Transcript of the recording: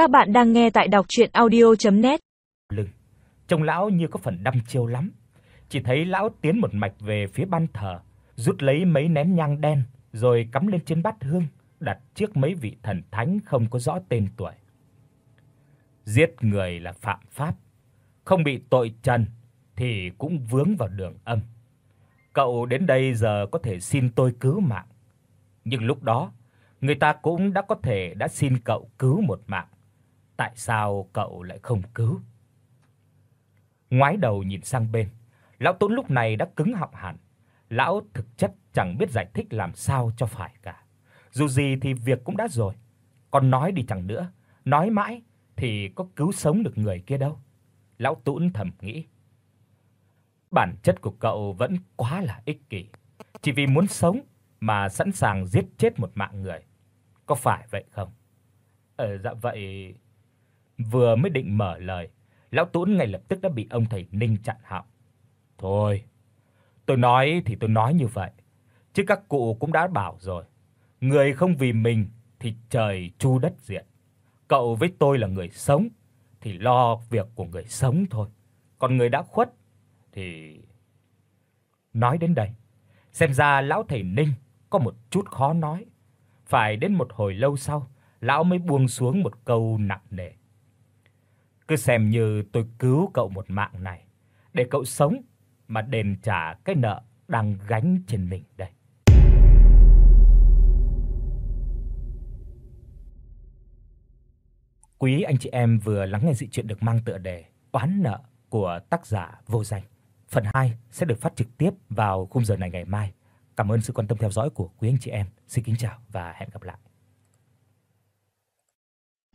Các bạn đang nghe tại đọc audio net Lưng, trông lão như có phần đăm chiêu lắm. Chỉ thấy lão tiến một mạch về phía ban thờ, rút lấy mấy nén nhang đen rồi cắm lên trên bát hương, đặt trước mấy vị thần thánh không có rõ tên tuổi. Giết người là phạm pháp, không bị tội trần thì cũng vướng vào đường âm. Cậu đến đây giờ có thể xin tôi cứu mạng. Nhưng lúc đó, người ta cũng đã có thể đã xin cậu cứu một mạng. Tại sao cậu lại không cứu? Ngoái đầu nhìn sang bên, lão Tốn lúc này đã cứng họng hẳn. Lão thực chất chẳng biết giải thích làm sao cho phải cả. Dù gì thì việc cũng đã rồi, còn nói đi chẳng nữa, nói mãi thì có cứu sống được người kia đâu. Lão tốn thầm nghĩ. Bản chất của cậu vẫn quá là ích kỷ, chỉ vì muốn sống mà sẵn sàng giết chết một mạng người. Có phải vậy không? Ờ dạ vậy. Vừa mới định mở lời, lão Tốn ngay lập tức đã bị ông thầy Ninh chặn họng. Thôi, tôi nói thì tôi nói như vậy, chứ các cụ cũng đã bảo rồi, người không vì mình thì trời chu đất diệt. Cậu với tôi là người sống thì lo việc của người sống thôi, còn người đã khuất thì nói đến đây, xem ra lão thầy Ninh có một chút khó nói. Phải đến một hồi lâu sau, lão mới buông xuống một câu nặng nề. Cứ xem như tôi cứu cậu một mạng này, để cậu sống mà đền trả cái nợ đang gánh trên mình đây. Quý anh chị em vừa lắng nghe dị truyện được mang tựa đề Oán nợ của tác giả Vô Danh. Phần 2 sẽ được phát trực tiếp vào khung giờ này ngày mai. Cảm ơn sự quan tâm theo dõi của quý anh chị em. Xin kính chào và hẹn gặp lại.